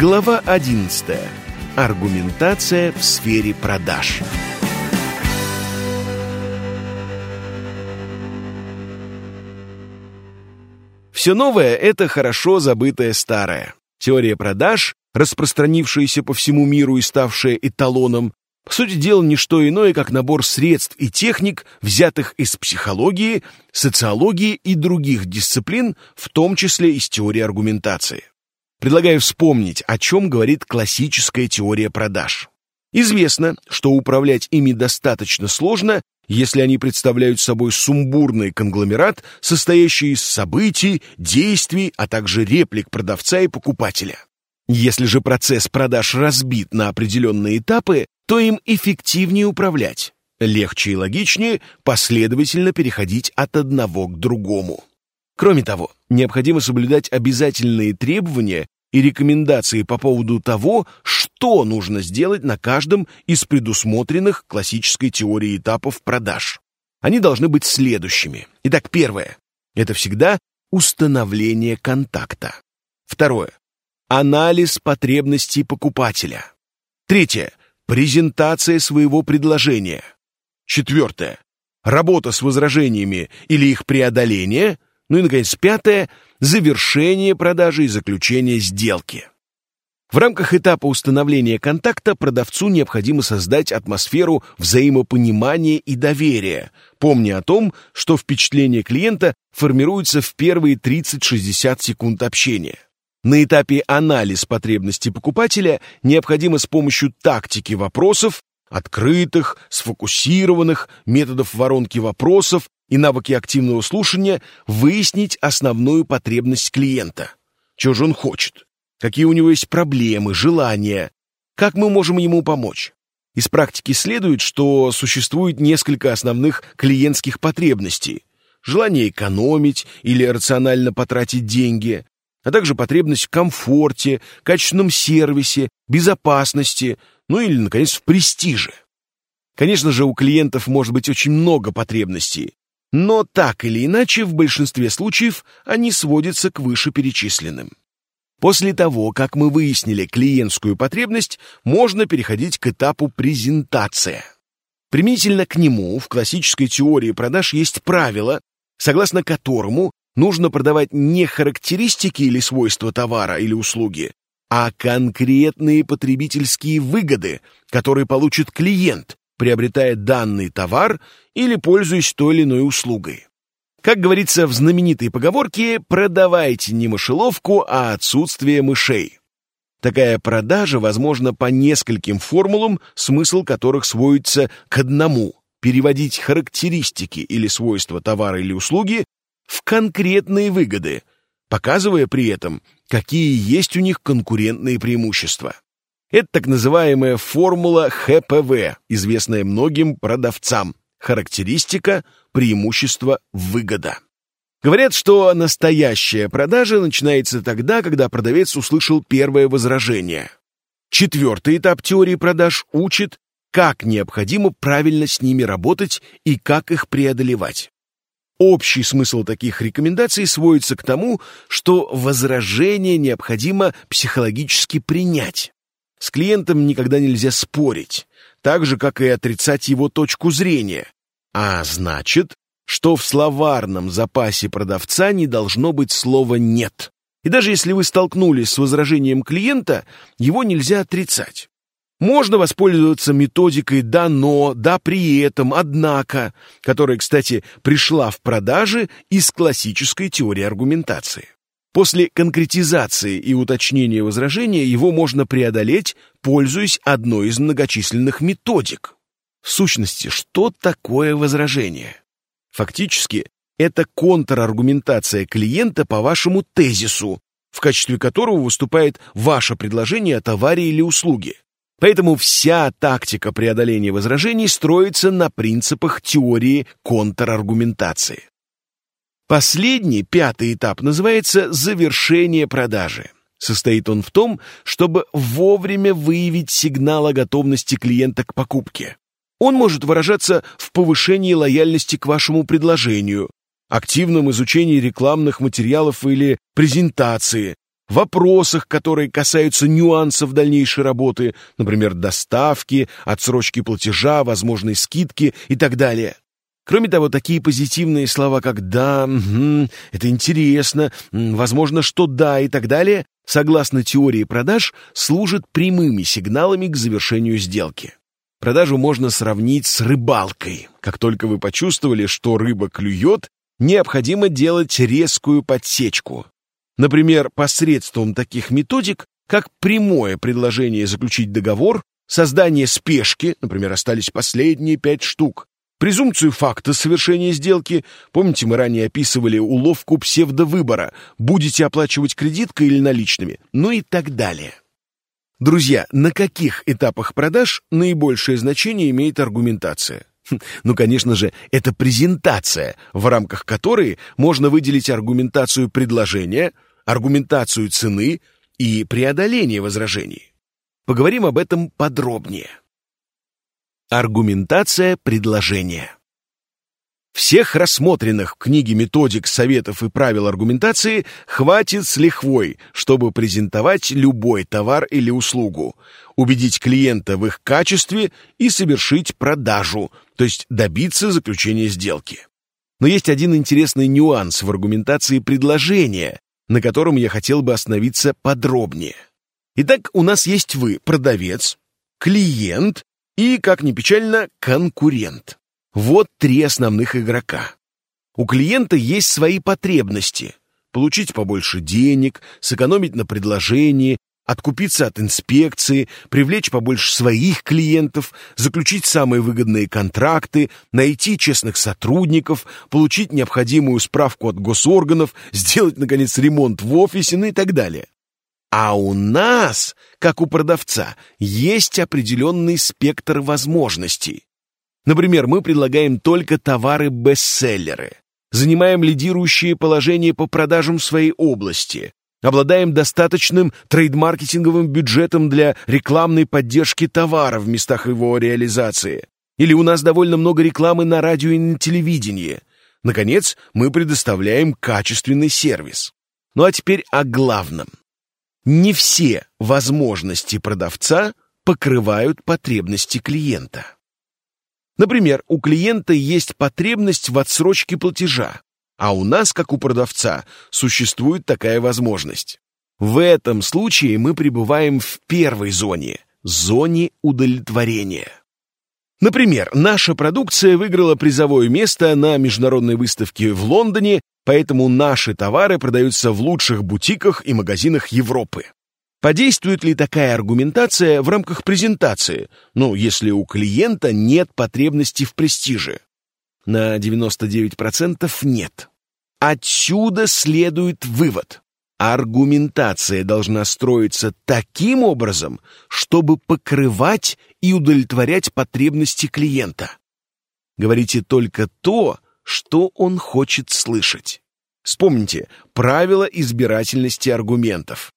Глава 11. Аргументация в сфере продаж. Все новое — это хорошо забытое старое. Теория продаж, распространившаяся по всему миру и ставшая эталоном, по сути дела, не что иное, как набор средств и техник, взятых из психологии, социологии и других дисциплин, в том числе из теории аргументации. Предлагаю вспомнить, о чем говорит классическая теория продаж. Известно, что управлять ими достаточно сложно, если они представляют собой сумбурный конгломерат, состоящий из событий, действий, а также реплик продавца и покупателя. Если же процесс продаж разбит на определенные этапы, то им эффективнее управлять. Легче и логичнее последовательно переходить от одного к другому. Кроме того, необходимо соблюдать обязательные требования и рекомендации по поводу того, что нужно сделать на каждом из предусмотренных классической теорией этапов продаж. Они должны быть следующими. Итак, первое – это всегда установление контакта. Второе – анализ потребностей покупателя. Третье – презентация своего предложения. Четвертое – работа с возражениями или их преодоление – ну и, наконец, пятое – завершение продажи и заключение сделки. В рамках этапа установления контакта продавцу необходимо создать атмосферу взаимопонимания и доверия, помня о том, что впечатление клиента формируется в первые 30-60 секунд общения. На этапе анализ потребностей покупателя необходимо с помощью тактики вопросов, открытых, сфокусированных, методов воронки вопросов, и навыки активного слушания выяснить основную потребность клиента. Чего же он хочет? Какие у него есть проблемы, желания? Как мы можем ему помочь? Из практики следует, что существует несколько основных клиентских потребностей. Желание экономить или рационально потратить деньги, а также потребность в комфорте, качественном сервисе, безопасности, ну или, наконец, в престиже. Конечно же, у клиентов может быть очень много потребностей, но так или иначе, в большинстве случаев они сводятся к вышеперечисленным. После того, как мы выяснили клиентскую потребность, можно переходить к этапу презентация. Применительно к нему в классической теории продаж есть правило, согласно которому нужно продавать не характеристики или свойства товара или услуги, а конкретные потребительские выгоды, которые получит клиент, приобретая данный товар или пользуясь той или иной услугой. Как говорится в знаменитой поговорке «продавайте не мышеловку, а отсутствие мышей». Такая продажа возможна по нескольким формулам, смысл которых сводится к одному – переводить характеристики или свойства товара или услуги в конкретные выгоды, показывая при этом, какие есть у них конкурентные преимущества. Это так называемая формула ХПВ, известная многим продавцам. Характеристика, преимущество, выгода. Говорят, что настоящая продажа начинается тогда, когда продавец услышал первое возражение. Четвертый этап теории продаж учит, как необходимо правильно с ними работать и как их преодолевать. Общий смысл таких рекомендаций сводится к тому, что возражение необходимо психологически принять. С клиентом никогда нельзя спорить, так же, как и отрицать его точку зрения. А значит, что в словарном запасе продавца не должно быть слова «нет». И даже если вы столкнулись с возражением клиента, его нельзя отрицать. Можно воспользоваться методикой «да, но», «да, при этом», «однако», которая, кстати, пришла в продаже из классической теории аргументации. После конкретизации и уточнения возражения его можно преодолеть, пользуясь одной из многочисленных методик. В сущности, что такое возражение? Фактически, это контраргументация клиента по вашему тезису, в качестве которого выступает ваше предложение о товаре или услуге. Поэтому вся тактика преодоления возражений строится на принципах теории контраргументации. Последний, пятый этап называется «завершение продажи». Состоит он в том, чтобы вовремя выявить сигнал о готовности клиента к покупке. Он может выражаться в повышении лояльности к вашему предложению, активном изучении рекламных материалов или презентации, вопросах, которые касаются нюансов дальнейшей работы, например, доставки, отсрочки платежа, возможной скидки и так далее. Кроме того, такие позитивные слова, как «да», угу, «это интересно», «возможно, что да» и так далее, согласно теории продаж, служат прямыми сигналами к завершению сделки. Продажу можно сравнить с рыбалкой. Как только вы почувствовали, что рыба клюет, необходимо делать резкую подсечку. Например, посредством таких методик, как прямое предложение заключить договор, создание спешки, например, остались последние пять штук, презумпцию факта совершения сделки, помните, мы ранее описывали уловку псевдовыбора, будете оплачивать кредиткой или наличными, ну и так далее. Друзья, на каких этапах продаж наибольшее значение имеет аргументация? Хм, ну, конечно же, это презентация, в рамках которой можно выделить аргументацию предложения – аргументацию цены и преодоление возражений. Поговорим об этом подробнее. Аргументация предложения. Всех рассмотренных в книге методик, советов и правил аргументации хватит с лихвой, чтобы презентовать любой товар или услугу, убедить клиента в их качестве и совершить продажу, то есть добиться заключения сделки. Но есть один интересный нюанс в аргументации предложения, на котором я хотел бы остановиться подробнее. Итак, у нас есть вы, продавец, клиент и, как ни печально, конкурент. Вот три основных игрока. У клиента есть свои потребности. Получить побольше денег, сэкономить на предложении, откупиться от инспекции, привлечь побольше своих клиентов, заключить самые выгодные контракты, найти честных сотрудников, получить необходимую справку от госорганов, сделать, наконец, ремонт в офисе, ну и так далее. А у нас, как у продавца, есть определенный спектр возможностей. Например, мы предлагаем только товары-бестселлеры, занимаем лидирующее положение по продажам своей области, обладаем достаточным трейдмаркетинговым бюджетом для рекламной поддержки товара в местах его реализации. Или у нас довольно много рекламы на радио и на телевидении. Наконец, мы предоставляем качественный сервис. Ну а теперь о главном. Не все возможности продавца покрывают потребности клиента. Например, у клиента есть потребность в отсрочке платежа, а у нас, как у продавца, существует такая возможность. В этом случае мы пребываем в первой зоне – зоне удовлетворения. Например, наша продукция выиграла призовое место на международной выставке в Лондоне, поэтому наши товары продаются в лучших бутиках и магазинах Европы. Подействует ли такая аргументация в рамках презентации, ну, если у клиента нет потребности в престиже? На 99% нет. Отсюда следует вывод. Аргументация должна строиться таким образом, чтобы покрывать и удовлетворять потребности клиента. Говорите только то, что он хочет слышать. Вспомните правила избирательности аргументов.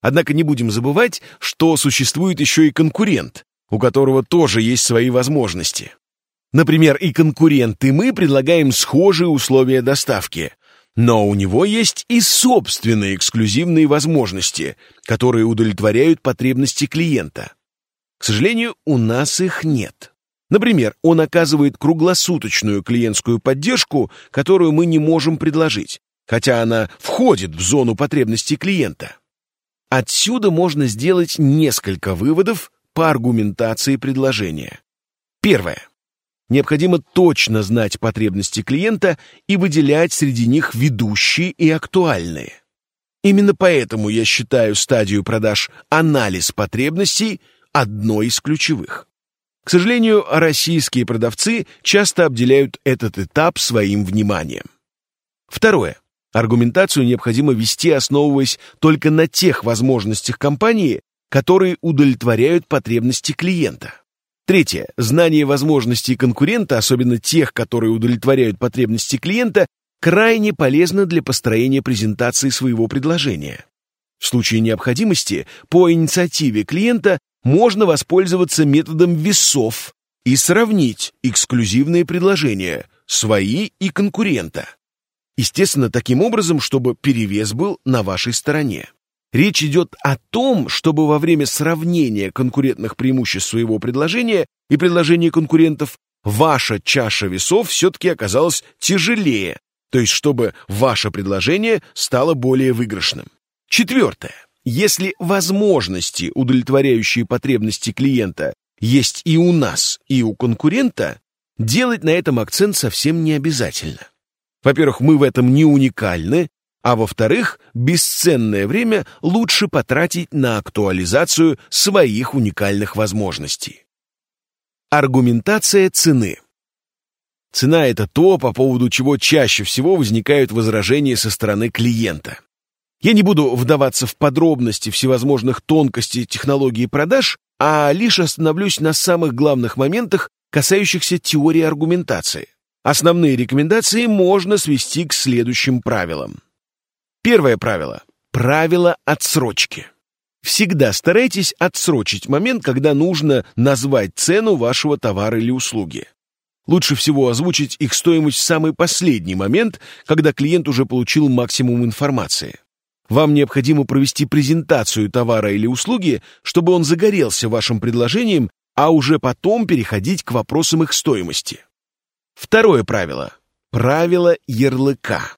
Однако не будем забывать, что существует еще и конкурент, у которого тоже есть свои возможности. Например, и конкурент, и мы предлагаем схожие условия доставки, но у него есть и собственные эксклюзивные возможности, которые удовлетворяют потребности клиента. К сожалению, у нас их нет. Например, он оказывает круглосуточную клиентскую поддержку, которую мы не можем предложить, хотя она входит в зону потребностей клиента. Отсюда можно сделать несколько выводов по аргументации предложения. Первое. Необходимо точно знать потребности клиента и выделять среди них ведущие и актуальные. Именно поэтому я считаю стадию продаж анализ потребностей одной из ключевых. К сожалению, российские продавцы часто обделяют этот этап своим вниманием. Второе. Аргументацию необходимо вести, основываясь только на тех возможностях компании, которые удовлетворяют потребности клиента. Третье. Знание возможностей конкурента, особенно тех, которые удовлетворяют потребности клиента, крайне полезно для построения презентации своего предложения. В случае необходимости, по инициативе клиента можно воспользоваться методом весов и сравнить эксклюзивные предложения, свои и конкурента. Естественно, таким образом, чтобы перевес был на вашей стороне. Речь идет о том, чтобы во время сравнения конкурентных преимуществ своего предложения и предложения конкурентов ваша чаша весов все-таки оказалась тяжелее, то есть чтобы ваше предложение стало более выигрышным. Четвертое. Если возможности, удовлетворяющие потребности клиента, есть и у нас, и у конкурента, делать на этом акцент совсем не обязательно. Во-первых, мы в этом не уникальны, а во-вторых, бесценное время лучше потратить на актуализацию своих уникальных возможностей. Аргументация цены. Цена – это то, по поводу чего чаще всего возникают возражения со стороны клиента. Я не буду вдаваться в подробности всевозможных тонкостей технологии продаж, а лишь остановлюсь на самых главных моментах, касающихся теории аргументации. Основные рекомендации можно свести к следующим правилам. Первое правило. Правило отсрочки. Всегда старайтесь отсрочить момент, когда нужно назвать цену вашего товара или услуги. Лучше всего озвучить их стоимость в самый последний момент, когда клиент уже получил максимум информации. Вам необходимо провести презентацию товара или услуги, чтобы он загорелся вашим предложением, а уже потом переходить к вопросам их стоимости. Второе правило. Правило ярлыка.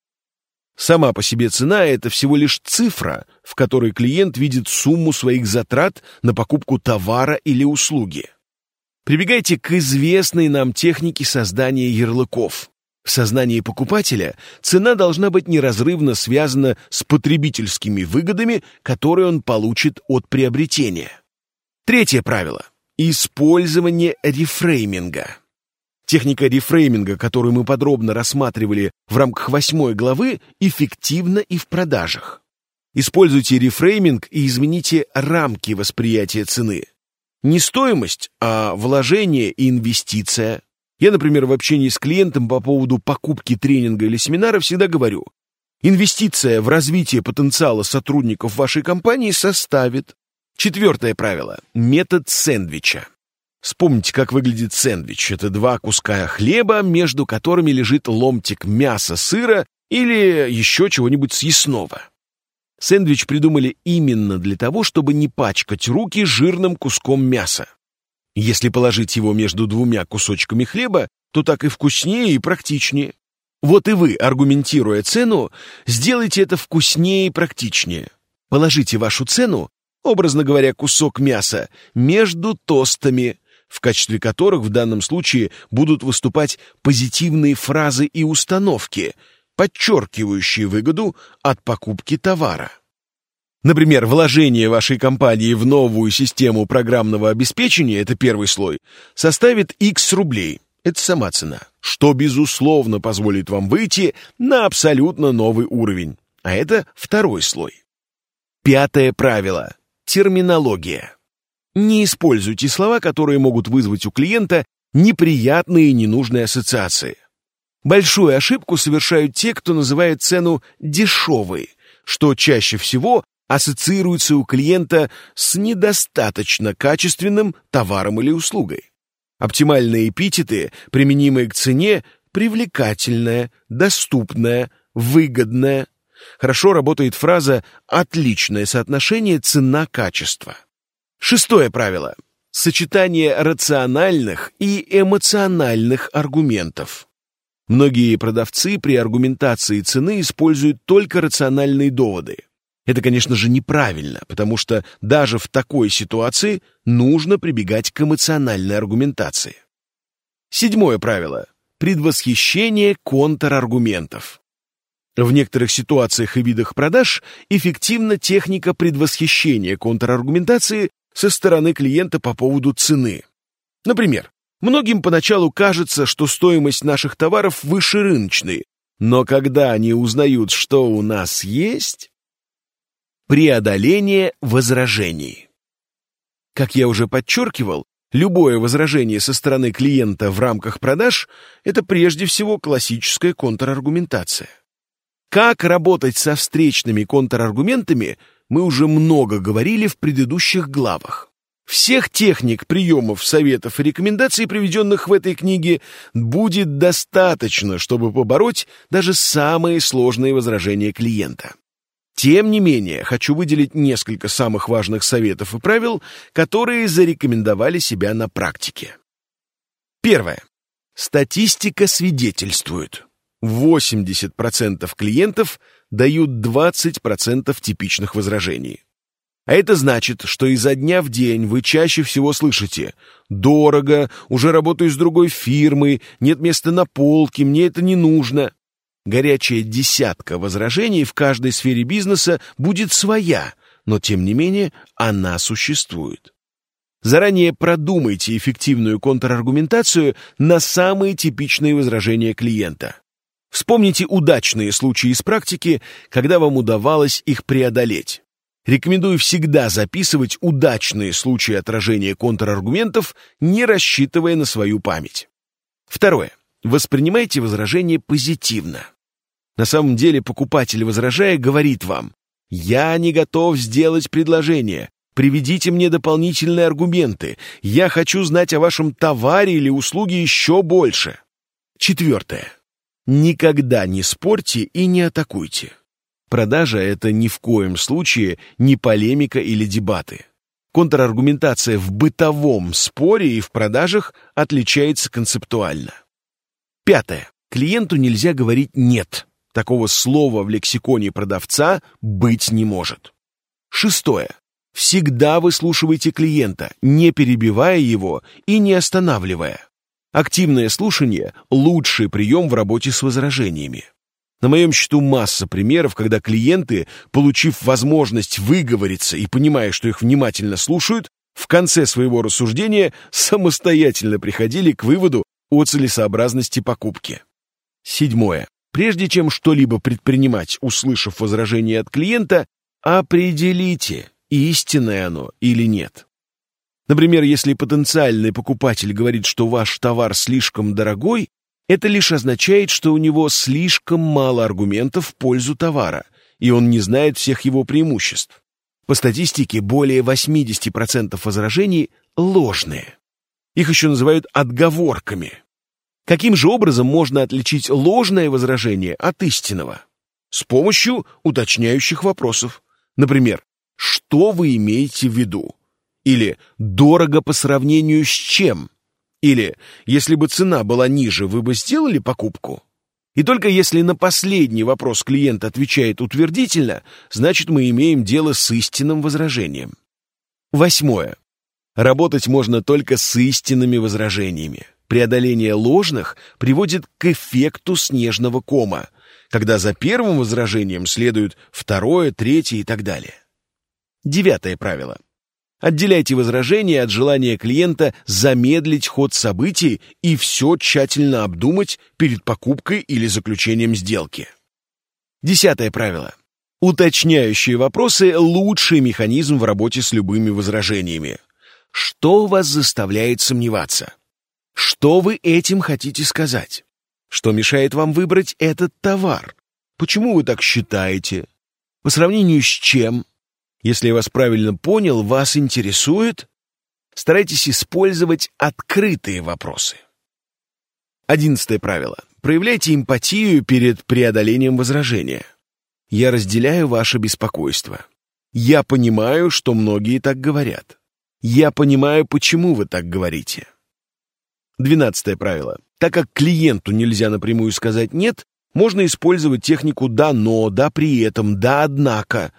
Сама по себе цена – это всего лишь цифра, в которой клиент видит сумму своих затрат на покупку товара или услуги. Прибегайте к известной нам технике создания ярлыков. В сознании покупателя цена должна быть неразрывно связана с потребительскими выгодами, которые он получит от приобретения. Третье правило – использование рефрейминга. Техника рефрейминга, которую мы подробно рассматривали в рамках восьмой главы, эффективна и в продажах. Используйте рефрейминг и измените рамки восприятия цены. Не стоимость, а вложение и инвестиция. Я, например, в общении с клиентом по поводу покупки тренинга или семинара всегда говорю, инвестиция в развитие потенциала сотрудников вашей компании составит. Четвертое правило – метод сэндвича. Вспомните, как выглядит сэндвич. Это два куска хлеба, между которыми лежит ломтик мяса, сыра или еще чего-нибудь съестного. Сэндвич придумали именно для того, чтобы не пачкать руки жирным куском мяса. Если положить его между двумя кусочками хлеба, то так и вкуснее и практичнее. Вот и вы, аргументируя цену, сделайте это вкуснее и практичнее. Положите вашу цену, образно говоря, кусок мяса, между тостами, в качестве которых в данном случае будут выступать позитивные фразы и установки, подчеркивающие выгоду от покупки товара. Например, вложение вашей компании в новую систему программного обеспечения, это первый слой, составит X рублей, это сама цена, что, безусловно, позволит вам выйти на абсолютно новый уровень, а это второй слой. Пятое правило. Терминология. Не используйте слова, которые могут вызвать у клиента неприятные и ненужные ассоциации. Большую ошибку совершают те, кто называет цену дешевой, что чаще всего ассоциируется у клиента с недостаточно качественным товаром или услугой. Оптимальные эпитеты, применимые к цене, привлекательная, доступная, выгодная. Хорошо работает фраза «отличное соотношение цена-качество». Шестое правило. Сочетание рациональных и эмоциональных аргументов. Многие продавцы при аргументации цены используют только рациональные доводы. Это, конечно же, неправильно, потому что даже в такой ситуации нужно прибегать к эмоциональной аргументации. Седьмое правило. Предвосхищение контраргументов. В некоторых ситуациях и видах продаж эффективна техника предвосхищения контраргументации со стороны клиента по поводу цены. Например, многим поначалу кажется, что стоимость наших товаров выше рыночной, но когда они узнают, что у нас есть... Преодоление возражений. Как я уже подчеркивал, любое возражение со стороны клиента в рамках продаж – это прежде всего классическая контраргументация. Как работать со встречными контраргументами – мы уже много говорили в предыдущих главах. Всех техник, приемов, советов и рекомендаций, приведенных в этой книге, будет достаточно, чтобы побороть даже самые сложные возражения клиента. Тем не менее, хочу выделить несколько самых важных советов и правил, которые зарекомендовали себя на практике. Первое. Статистика свидетельствует. 80% клиентов дают 20% типичных возражений. А это значит, что изо дня в день вы чаще всего слышите «дорого», «уже работаю с другой фирмой», «нет места на полке», «мне это не нужно». Горячая десятка возражений в каждой сфере бизнеса будет своя, но тем не менее она существует. Заранее продумайте эффективную контраргументацию на самые типичные возражения клиента. Вспомните удачные случаи из практики, когда вам удавалось их преодолеть. Рекомендую всегда записывать удачные случаи отражения контраргументов, не рассчитывая на свою память. Второе. Воспринимайте возражение позитивно. На самом деле покупатель, возражая, говорит вам «Я не готов сделать предложение. Приведите мне дополнительные аргументы. Я хочу знать о вашем товаре или услуге еще больше». Четвертое. Никогда не спорьте и не атакуйте. Продажа — это ни в коем случае не полемика или дебаты. Контраргументация в бытовом споре и в продажах отличается концептуально. Пятое. Клиенту нельзя говорить «нет». Такого слова в лексиконе продавца быть не может. Шестое. Всегда выслушивайте клиента, не перебивая его и не останавливая. Активное слушание – лучший прием в работе с возражениями. На моем счету масса примеров, когда клиенты, получив возможность выговориться и понимая, что их внимательно слушают, в конце своего рассуждения самостоятельно приходили к выводу о целесообразности покупки. Седьмое. Прежде чем что-либо предпринимать, услышав возражение от клиента, определите, истинное оно или нет. Например, если потенциальный покупатель говорит, что ваш товар слишком дорогой, это лишь означает, что у него слишком мало аргументов в пользу товара, и он не знает всех его преимуществ. По статистике, более 80% возражений ложные. Их еще называют отговорками. Каким же образом можно отличить ложное возражение от истинного? С помощью уточняющих вопросов. Например, что вы имеете в виду? Или дорого по сравнению с чем? Или, если бы цена была ниже, вы бы сделали покупку? И только если на последний вопрос клиент отвечает утвердительно, значит мы имеем дело с истинным возражением. Восьмое. Работать можно только с истинными возражениями. Преодоление ложных приводит к эффекту снежного кома, когда за первым возражением следует второе, третье и так далее. Девятое правило. Отделяйте возражения от желания клиента замедлить ход событий и все тщательно обдумать перед покупкой или заключением сделки. Десятое правило. Уточняющие вопросы – лучший механизм в работе с любыми возражениями. Что вас заставляет сомневаться? Что вы этим хотите сказать? Что мешает вам выбрать этот товар? Почему вы так считаете? По сравнению с чем? Если я вас правильно понял, вас интересует? Старайтесь использовать открытые вопросы. Одиннадцатое правило. Проявляйте эмпатию перед преодолением возражения. Я разделяю ваше беспокойство. Я понимаю, что многие так говорят. Я понимаю, почему вы так говорите. Двенадцатое правило. Так как клиенту нельзя напрямую сказать «нет», можно использовать технику «да, но», «да, при этом», «да, однако»,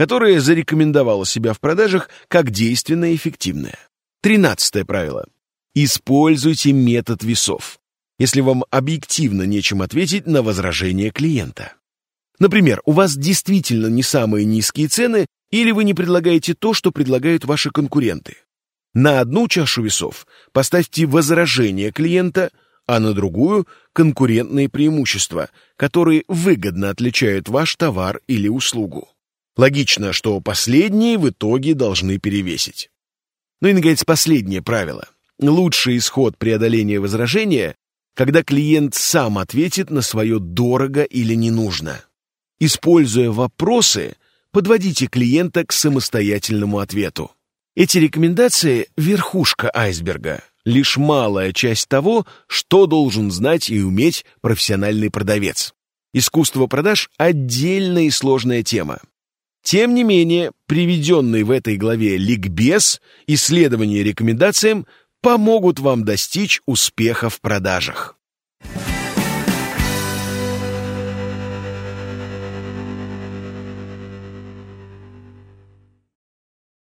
которая зарекомендовала себя в продажах как действенная и эффективная. Тринадцатое правило. Используйте метод весов, если вам объективно нечем ответить на возражение клиента. Например, у вас действительно не самые низкие цены или вы не предлагаете то, что предлагают ваши конкуренты. На одну чашу весов поставьте возражение клиента, а на другую – конкурентные преимущества, которые выгодно отличают ваш товар или услугу. Логично, что последние в итоге должны перевесить. Ну и, наконец, последнее правило. Лучший исход преодоления возражения, когда клиент сам ответит на свое «дорого» или «не нужно». Используя вопросы, подводите клиента к самостоятельному ответу. Эти рекомендации – верхушка айсберга, лишь малая часть того, что должен знать и уметь профессиональный продавец. Искусство продаж – отдельная и сложная тема. Тем не менее, приведенный в этой главе ликбез, и рекомендациям помогут вам достичь успеха в продажах.